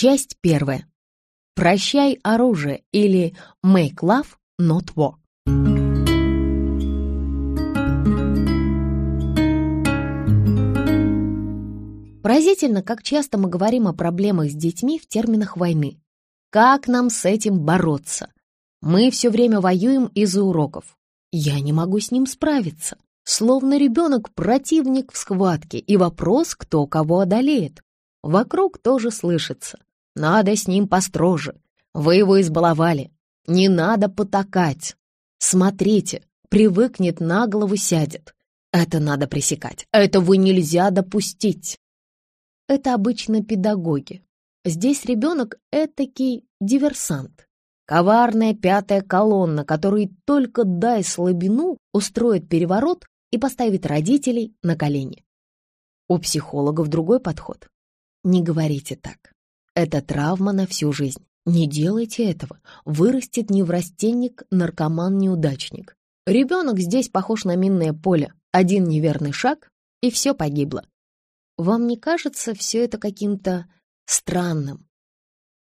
Часть первая. Прощай оружие или Make Love Not War. Поразительно, как часто мы говорим о проблемах с детьми в терминах войны. Как нам с этим бороться? Мы все время воюем из-за уроков. Я не могу с ним справиться. Словно ребенок противник в схватке, и вопрос, кто кого одолеет. Вокруг тоже слышится. Надо с ним построже. Вы его избаловали. Не надо потакать. Смотрите, привыкнет, на голову сядет. Это надо пресекать. Этого нельзя допустить. Это обычно педагоги. Здесь ребенок этакий диверсант. Коварная пятая колонна, который только дай слабину, устроит переворот и поставит родителей на колени. У психологов другой подход. Не говорите так. Это травма на всю жизнь. Не делайте этого. Вырастет неврастенник, наркоман-неудачник. Ребенок здесь похож на минное поле. Один неверный шаг, и все погибло. Вам не кажется все это каким-то странным?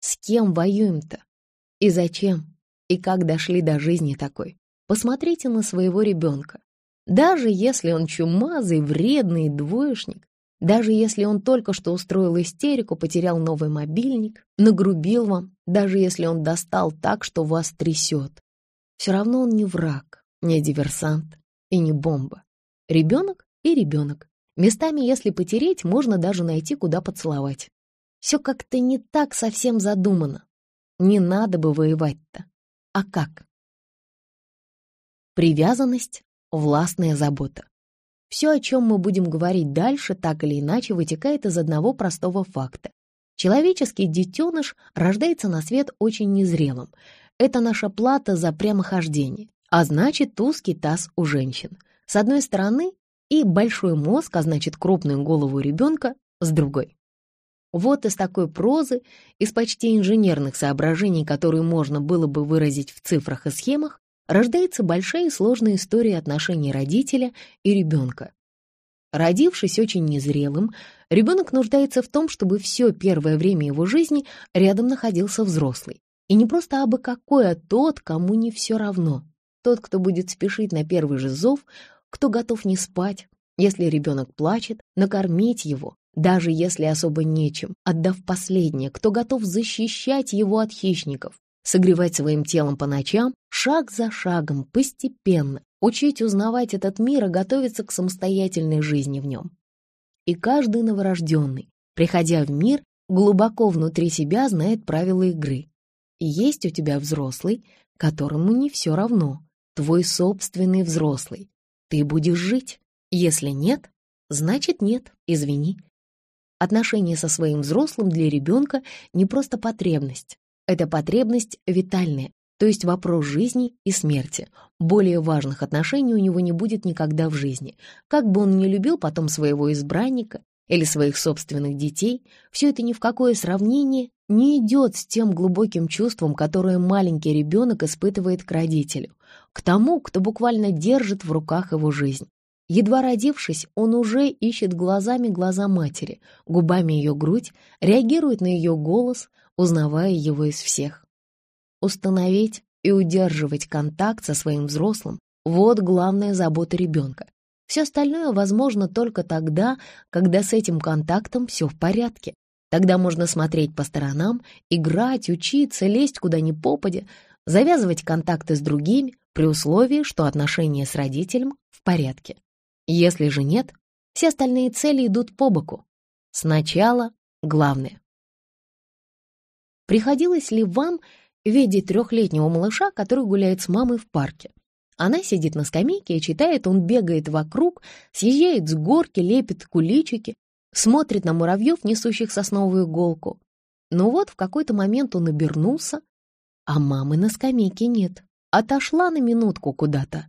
С кем воюем-то? И зачем? И как дошли до жизни такой? Посмотрите на своего ребенка. Даже если он чумазый, вредный двоечник, даже если он только что устроил истерику, потерял новый мобильник, нагрубил вам, даже если он достал так, что вас трясет. Все равно он не враг, не диверсант и не бомба. Ребенок и ребенок. Местами, если потереть, можно даже найти, куда поцеловать. Все как-то не так совсем задумано. Не надо бы воевать-то. А как? Привязанность — властная забота. Все, о чем мы будем говорить дальше, так или иначе вытекает из одного простого факта. Человеческий детеныш рождается на свет очень незрелым. Это наша плата за прямохождение, а значит узкий таз у женщин. С одной стороны, и большой мозг, а значит крупную голову ребенка, с другой. Вот из такой прозы, из почти инженерных соображений, которые можно было бы выразить в цифрах и схемах, рождается большая и сложная история отношений родителя и ребенка. Родившись очень незрелым, ребенок нуждается в том, чтобы все первое время его жизни рядом находился взрослый. И не просто абы какой, а тот, кому не все равно. Тот, кто будет спешить на первый же зов, кто готов не спать, если ребенок плачет, накормить его, даже если особо нечем, отдав последнее, кто готов защищать его от хищников, согревать своим телом по ночам, шаг за шагом, постепенно, учить узнавать этот мир и готовиться к самостоятельной жизни в нем. И каждый новорожденный, приходя в мир, глубоко внутри себя знает правила игры. И есть у тебя взрослый, которому не все равно, твой собственный взрослый. Ты будешь жить. Если нет, значит нет, извини. Отношения со своим взрослым для ребенка не просто потребность, это потребность витальная, то есть вопрос жизни и смерти. Более важных отношений у него не будет никогда в жизни. Как бы он ни любил потом своего избранника или своих собственных детей, все это ни в какое сравнение не идет с тем глубоким чувством, которое маленький ребенок испытывает к родителю, к тому, кто буквально держит в руках его жизнь. Едва родившись, он уже ищет глазами глаза матери, губами ее грудь, реагирует на ее голос, узнавая его из всех. Установить и удерживать контакт со своим взрослым — вот главная забота ребенка. Все остальное возможно только тогда, когда с этим контактом все в порядке. Тогда можно смотреть по сторонам, играть, учиться, лезть куда ни попадя, завязывать контакты с другими при условии, что отношения с родителем в порядке. Если же нет, все остальные цели идут по боку. Сначала главное. Приходилось ли вам видеть трехлетнего малыша, который гуляет с мамой в парке? Она сидит на скамейке и читает, он бегает вокруг, съезжает с горки, лепит куличики, смотрит на муравьев, несущих сосновую иголку. Но вот в какой-то момент он обернулся, а мамы на скамейке нет. Отошла на минутку куда-то.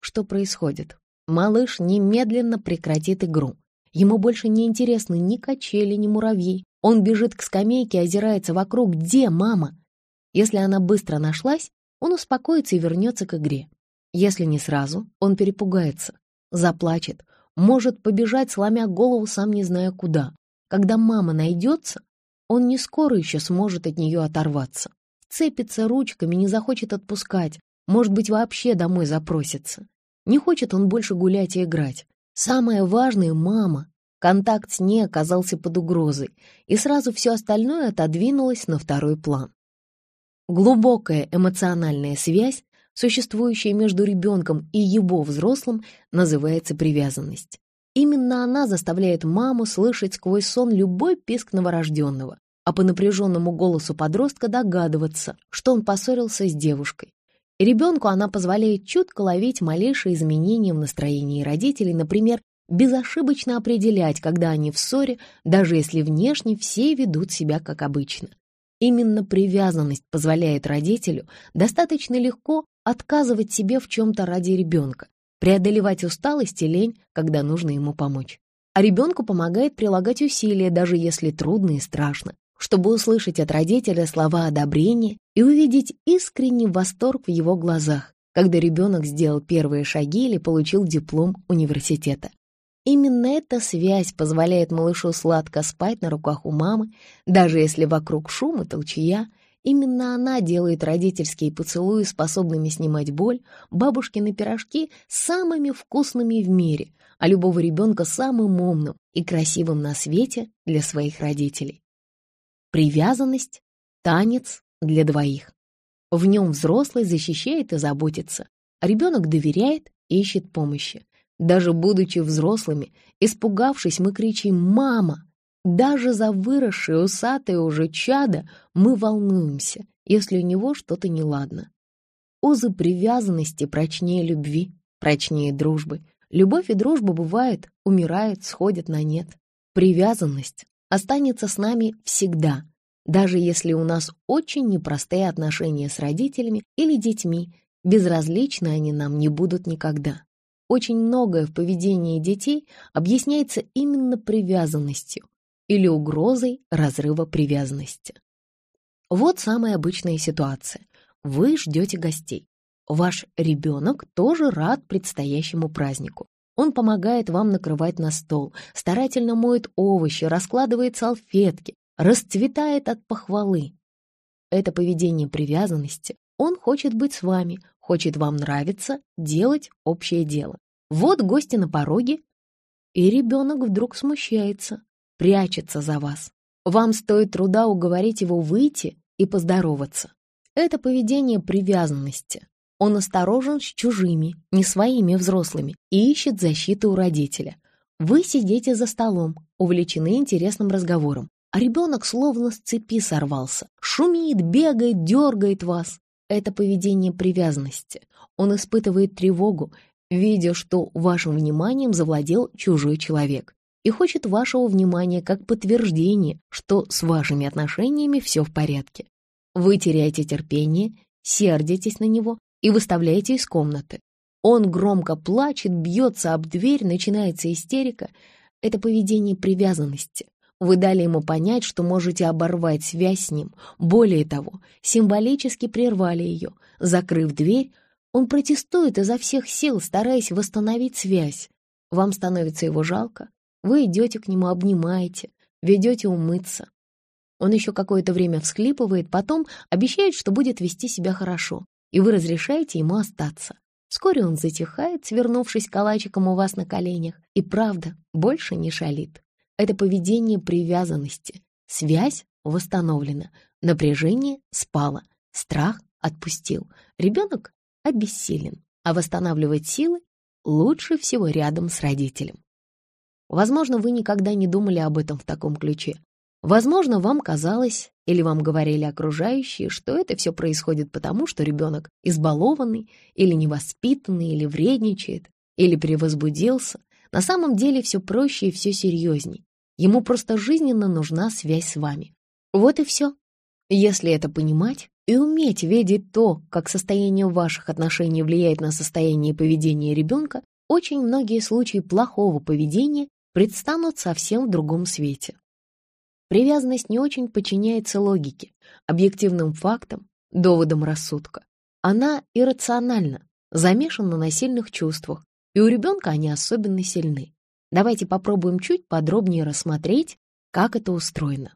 Что происходит? Малыш немедленно прекратит игру. Ему больше не интересны ни качели, ни муравьи. Он бежит к скамейке, озирается вокруг. Где мама? Если она быстро нашлась, он успокоится и вернется к игре. Если не сразу, он перепугается, заплачет, может побежать, сломя голову, сам не зная куда. Когда мама найдется, он не скоро еще сможет от нее оторваться. Цепится ручками, не захочет отпускать, может быть, вообще домой запросится. Не хочет он больше гулять и играть. Самое важное — мама. Контакт с ней оказался под угрозой, и сразу все остальное отодвинулось на второй план. Глубокая эмоциональная связь, существующая между ребенком и его взрослым, называется привязанность. Именно она заставляет маму слышать сквозь сон любой писк новорожденного, а по напряженному голосу подростка догадываться, что он поссорился с девушкой. Ребенку она позволяет чутко ловить малейшие изменения в настроении родителей, например, безошибочно определять, когда они в ссоре, даже если внешне все ведут себя как обычно. Именно привязанность позволяет родителю достаточно легко отказывать себе в чем-то ради ребенка, преодолевать усталость и лень, когда нужно ему помочь. А ребенку помогает прилагать усилия, даже если трудно и страшно, чтобы услышать от родителя слова одобрения и увидеть искренний восторг в его глазах, когда ребенок сделал первые шаги или получил диплом университета. Именно эта связь позволяет малышу сладко спать на руках у мамы, даже если вокруг шум и толчья, Именно она делает родительские поцелуи способными снимать боль, бабушкины пирожки самыми вкусными в мире, а любого ребенка самым умным и красивым на свете для своих родителей. Привязанность — танец для двоих. В нем взрослый защищает и заботится, ребенок доверяет и ищет помощи. Даже будучи взрослыми, испугавшись, мы кричим «Мама!», даже за выросшее усатое уже чадо мы волнуемся, если у него что-то неладно. Узы привязанности прочнее любви, прочнее дружбы. Любовь и дружба бывает, умирают, сходят на нет. Привязанность останется с нами всегда, даже если у нас очень непростые отношения с родителями или детьми, безразличны они нам не будут никогда. Очень многое в поведении детей объясняется именно привязанностью, или угрозой разрыва привязанности. Вот самая обычная ситуация. Вы ждете гостей. Ваш ребенок тоже рад предстоящему празднику. Он помогает вам накрывать на стол, старательно моет овощи, раскладывает салфетки, расцветает от похвалы. Это поведение привязанности. Он хочет быть с вами, хочет вам нравиться, делать общее дело. Вот гости на пороге, и ребенок вдруг смущается, прячется за вас. Вам стоит труда уговорить его выйти и поздороваться. Это поведение привязанности. Он осторожен с чужими, не своими взрослыми, и ищет защиты у родителя. Вы сидите за столом, увлечены интересным разговором, а ребенок словно с цепи сорвался, шумит, бегает, дергает вас. Это поведение привязанности. Он испытывает тревогу, видя, что вашим вниманием завладел чужой человек и хочет вашего внимания как подтверждение, что с вашими отношениями все в порядке. Вы теряете терпение, сердитесь на него и выставляете из комнаты. Он громко плачет, бьется об дверь, начинается истерика. Это поведение привязанности. Вы дали ему понять, что можете оборвать связь с ним. Более того, символически прервали ее. Закрыв дверь, он протестует изо всех сил, стараясь восстановить связь. Вам становится его жалко, вы идете к нему, обнимаете, ведете умыться. Он еще какое-то время всхлипывает, потом обещает, что будет вести себя хорошо, и вы разрешаете ему остаться. Вскоре он затихает, свернувшись калачиком у вас на коленях, и правда больше не шалит. Это поведение привязанности. Связь восстановлена, напряжение спало, страх отпустил. Ребенок обессилен, а восстанавливать силы лучше всего рядом с родителем. Возможно, вы никогда не думали об этом в таком ключе. Возможно, вам казалось, или вам говорили окружающие, что это все происходит потому, что ребенок избалованный, или невоспитанный, или вредничает, или перевозбудился. На самом деле все проще и все серьезней. Ему просто жизненно нужна связь с вами. Вот и все. Если это понимать и уметь видеть то, как состояние ваших отношений влияет на состояние и поведение ребенка, очень многие случаи плохого поведения предстанут совсем в другом свете. Привязанность не очень подчиняется логике, объективным фактам, доводам рассудка. Она иррациональна, замешана на сильных чувствах, и у ребенка они особенно сильны. Давайте попробуем чуть подробнее рассмотреть, как это устроено.